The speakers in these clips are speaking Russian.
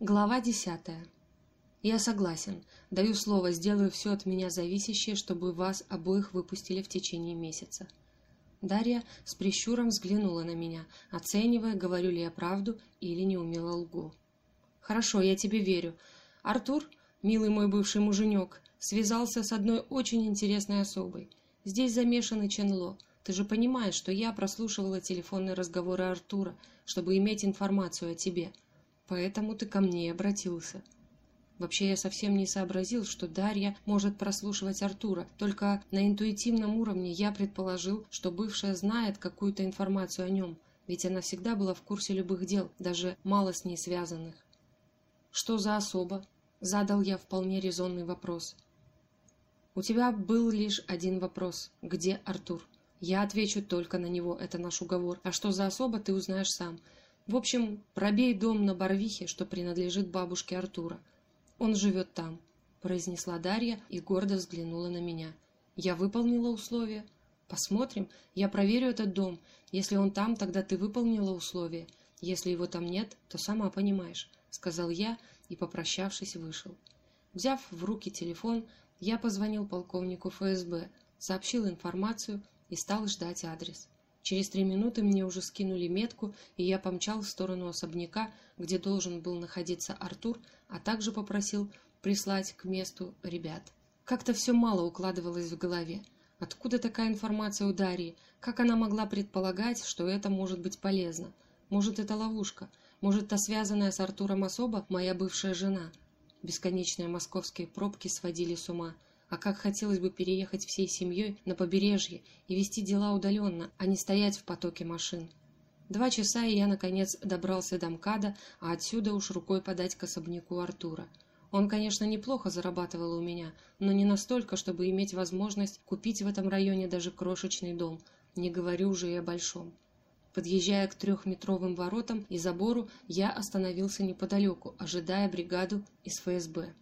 Глава десятая. Я согласен. Даю слово, сделаю все от меня зависящее, чтобы вас обоих выпустили в течение месяца. Дарья с прищуром взглянула на меня, оценивая, говорю ли я правду или неумело лгу. «Хорошо, я тебе верю. Артур, милый мой бывший муженек, связался с одной очень интересной особой. Здесь замешаны Ченло. Ты же понимаешь, что я прослушивала телефонные разговоры Артура, чтобы иметь информацию о тебе. Поэтому ты ко мне обратился. Вообще я совсем не сообразил, что Дарья может прослушивать Артура, только на интуитивном уровне я предположил, что бывшая знает какую-то информацию о нем, ведь она всегда была в курсе любых дел, даже мало с ней связанных. «Что за особа?» – задал я вполне резонный вопрос. «У тебя был лишь один вопрос. Где Артур?» «Я отвечу только на него, это наш уговор. А что за особа, ты узнаешь сам. В общем, пробей дом на Барвихе, что принадлежит бабушке Артура. Он живет там», – произнесла Дарья и гордо взглянула на меня. «Я выполнила условия. Посмотрим. Я проверю этот дом. Если он там, тогда ты выполнила условия. Если его там нет, то сама понимаешь», – сказал я и, попрощавшись, вышел. Взяв в руки телефон, я позвонил полковнику ФСБ, сообщил информацию и стал ждать адрес. Через три минуты мне уже скинули метку, и я помчал в сторону особняка, где должен был находиться Артур, а также попросил прислать к месту ребят. Как-то все мало укладывалось в голове. Откуда такая информация у Дарьи? Как она могла предполагать, что это может быть полезно? Может, это ловушка? Может, та связанная с Артуром особа моя бывшая жена? Бесконечные московские пробки сводили с ума – а как хотелось бы переехать всей семьей на побережье и вести дела удаленно, а не стоять в потоке машин. Два часа, и я, наконец, добрался до МКАДа, а отсюда уж рукой подать к особняку Артура. Он, конечно, неплохо зарабатывал у меня, но не настолько, чтобы иметь возможность купить в этом районе даже крошечный дом, не говорю уже и о большом. Подъезжая к трехметровым воротам и забору, я остановился неподалеку, ожидая бригаду из ФСБ.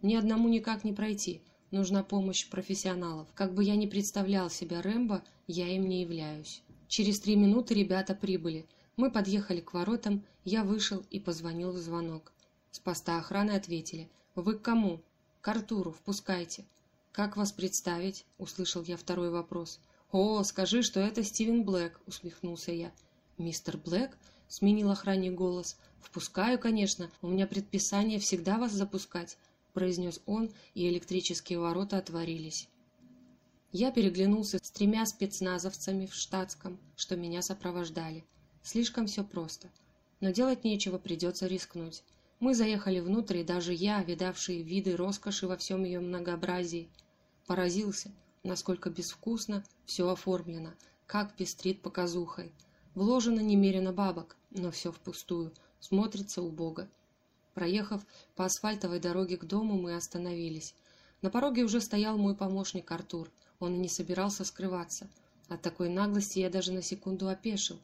Ни одному никак не пройти – Нужна помощь профессионалов. Как бы я ни представлял себя Рэмбо, я им не являюсь. Через три минуты ребята прибыли. Мы подъехали к воротам, я вышел и позвонил в звонок. С поста охраны ответили. «Вы к кому?» «К Артуру, впускайте». «Как вас представить?» – услышал я второй вопрос. «О, скажи, что это Стивен Блэк», – усмехнулся я. «Мистер Блэк?» – сменил охранник голос. «Впускаю, конечно. У меня предписание всегда вас запускать произнес он, и электрические ворота отворились. Я переглянулся с тремя спецназовцами в штатском, что меня сопровождали. Слишком все просто. Но делать нечего, придется рискнуть. Мы заехали внутрь, и даже я, видавший виды роскоши во всем ее многообразии, поразился, насколько безвкусно все оформлено, как пестрит показухой. Вложено немерено бабок, но все впустую, смотрится убого. Проехав по асфальтовой дороге к дому, мы остановились. На пороге уже стоял мой помощник Артур. Он и не собирался скрываться. От такой наглости я даже на секунду опешил.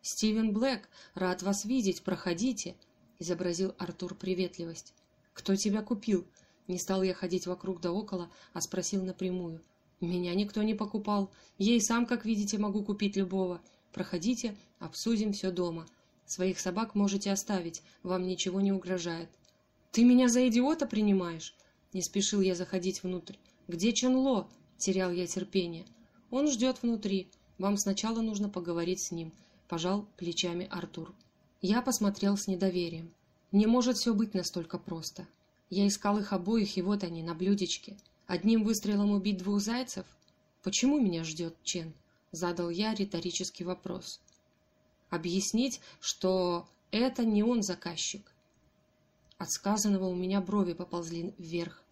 «Стивен Блэк, рад вас видеть, проходите!» — изобразил Артур приветливость. «Кто тебя купил?» Не стал я ходить вокруг да около, а спросил напрямую. «Меня никто не покупал. Я и сам, как видите, могу купить любого. Проходите, обсудим все дома. Своих собак можете оставить, вам ничего не угрожает. Ты меня за идиота принимаешь? Не спешил я заходить внутрь. Где Чонло? Терял я терпение. Он ждет внутри. Вам сначала нужно поговорить с ним. Пожал плечами Артур. Я посмотрел с недоверием. Не может все быть настолько просто. Я искал их обоих, и вот они, на блюдечке. Одним выстрелом убить двух зайцев? Почему меня ждет Чен? Задал я риторический вопрос объяснить, что это не он заказчик. От сказанного у меня брови поползли вверх.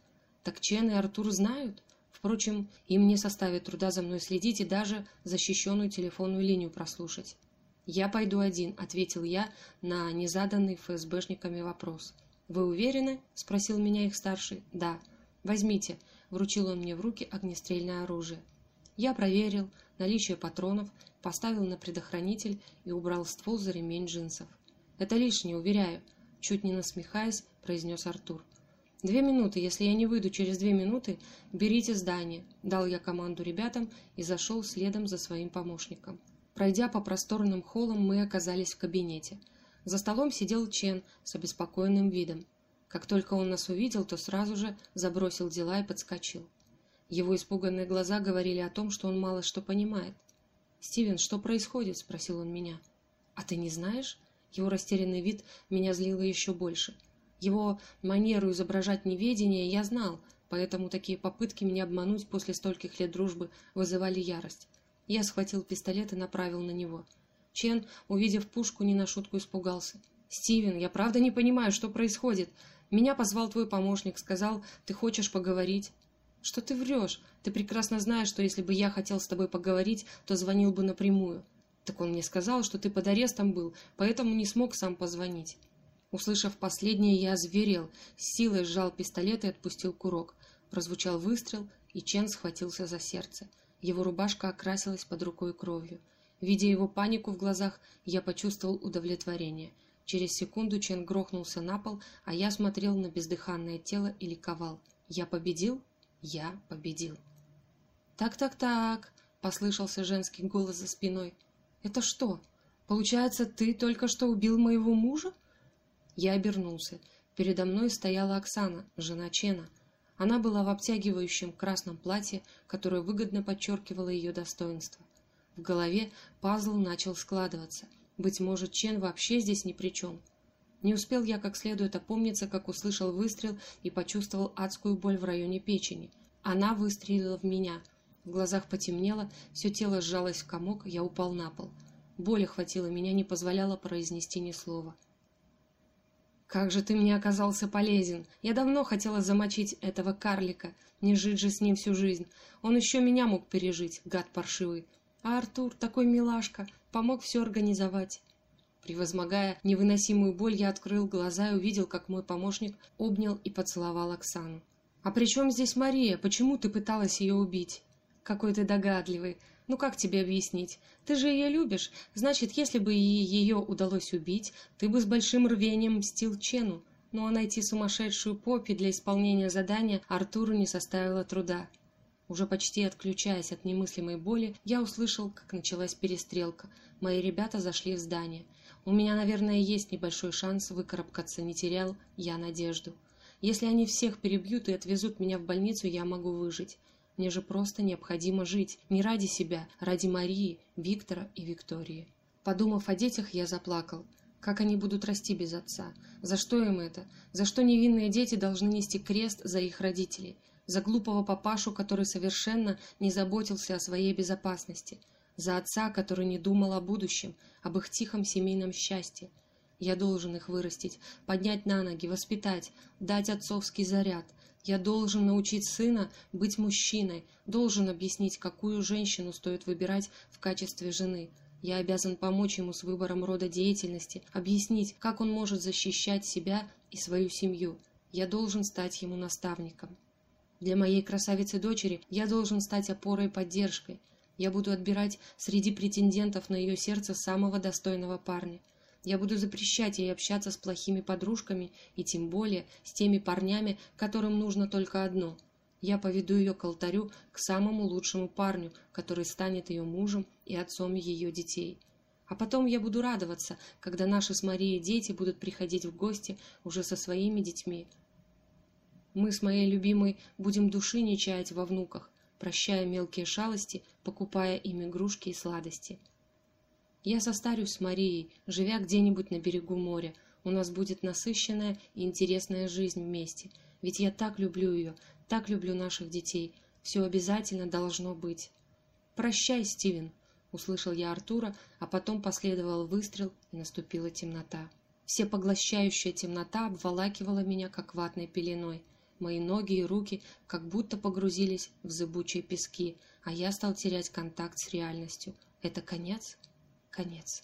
Так Чен и Артур знают? Впрочем, им не составит труда за мной следить и даже защищенную телефонную линию прослушать. «Я пойду один», — ответил я на незаданный ФСБшниками вопрос. «Вы уверены?» — спросил меня их старший. «Да». «Возьмите», — вручил он мне в руки огнестрельное оружие. Я проверил наличие патронов, поставил на предохранитель и убрал ствол за ремень джинсов. «Это лишнее, уверяю», — чуть не насмехаясь, произнес Артур. «Две минуты, если я не выйду через две минуты, берите здание», — дал я команду ребятам и зашел следом за своим помощником. Пройдя по просторным холлам, мы оказались в кабинете. За столом сидел Чен с обеспокоенным видом. Как только он нас увидел, то сразу же забросил дела и подскочил. Его испуганные глаза говорили о том, что он мало что понимает. «Стивен, что происходит?» – спросил он меня. «А ты не знаешь?» Его растерянный вид меня злило еще больше. Его манеру изображать неведение я знал, поэтому такие попытки меня обмануть после стольких лет дружбы вызывали ярость. Я схватил пистолет и направил на него. Чен, увидев пушку, не на шутку испугался. «Стивен, я правда не понимаю, что происходит. Меня позвал твой помощник, сказал, ты хочешь поговорить». «Что ты врешь? Ты прекрасно знаешь, что если бы я хотел с тобой поговорить, то звонил бы напрямую. Так он мне сказал, что ты под арестом был, поэтому не смог сам позвонить». Услышав последнее, я озверел, с силой сжал пистолет и отпустил курок. Прозвучал выстрел, и Чен схватился за сердце. Его рубашка окрасилась под рукой кровью. Видя его панику в глазах, я почувствовал удовлетворение. Через секунду Чен грохнулся на пол, а я смотрел на бездыханное тело и ликовал. Я победил? Я победил. «Так-так-так», — послышался женский голос за спиной. «Это что? Получается, ты только что убил моего мужа?» Я обернулся. Передо мной стояла Оксана, жена Чена. Она была в обтягивающем красном платье, которое выгодно подчеркивало ее достоинство. В голове пазл начал складываться. Быть может, Чен вообще здесь ни при чем. Не успел я как следует опомниться, как услышал выстрел и почувствовал адскую боль в районе печени. Она выстрелила в меня — в глазах потемнело, все тело сжалось в комок, я упал на пол. Боль охватила меня, не позволяла произнести ни слова. «Как же ты мне оказался полезен! Я давно хотела замочить этого карлика, не жить же с ним всю жизнь. Он еще меня мог пережить, гад паршивый. А Артур, такой милашка, помог все организовать». Превозмогая невыносимую боль, я открыл глаза и увидел, как мой помощник обнял и поцеловал Оксану. «А при чем здесь Мария? Почему ты пыталась ее убить?» Какой ты догадливый. Ну как тебе объяснить? Ты же ее любишь. Значит, если бы ее удалось убить, ты бы с большим рвением мстил Чену. Ну а найти сумасшедшую Поппи для исполнения задания Артуру не составило труда. Уже почти отключаясь от немыслимой боли, я услышал, как началась перестрелка. Мои ребята зашли в здание. У меня, наверное, есть небольшой шанс выкарабкаться, не терял я надежду. Если они всех перебьют и отвезут меня в больницу, я могу выжить. Мне же просто необходимо жить. Не ради себя, ради Марии, Виктора и Виктории. Подумав о детях, я заплакал. Как они будут расти без отца? За что им это? За что невинные дети должны нести крест за их родителей? За глупого папашу, который совершенно не заботился о своей безопасности? За отца, который не думал о будущем, об их тихом семейном счастье? Я должен их вырастить, поднять на ноги, воспитать, дать отцовский заряд – я должен научить сына быть мужчиной, должен объяснить, какую женщину стоит выбирать в качестве жены. Я обязан помочь ему с выбором рода деятельности, объяснить, как он может защищать себя и свою семью. Я должен стать ему наставником. Для моей красавицы-дочери я должен стать опорой и поддержкой. Я буду отбирать среди претендентов на ее сердце самого достойного парня – я буду запрещать ей общаться с плохими подружками и тем более с теми парнями, которым нужно только одно. Я поведу ее к алтарю, к самому лучшему парню, который станет ее мужем и отцом ее детей. А потом я буду радоваться, когда наши с Марией дети будут приходить в гости уже со своими детьми. Мы с моей любимой будем души не чаять во внуках, прощая мелкие шалости, покупая им игрушки и сладости. Я состарюсь с Марией, живя где-нибудь на берегу моря. У нас будет насыщенная и интересная жизнь вместе. Ведь я так люблю ее, так люблю наших детей. Все обязательно должно быть. «Прощай, Стивен!» — услышал я Артура, а потом последовал выстрел, и наступила темнота. Всепоглощающая темнота обволакивала меня, как ватной пеленой. Мои ноги и руки как будто погрузились в зыбучие пески, а я стал терять контакт с реальностью. Это конец? конец.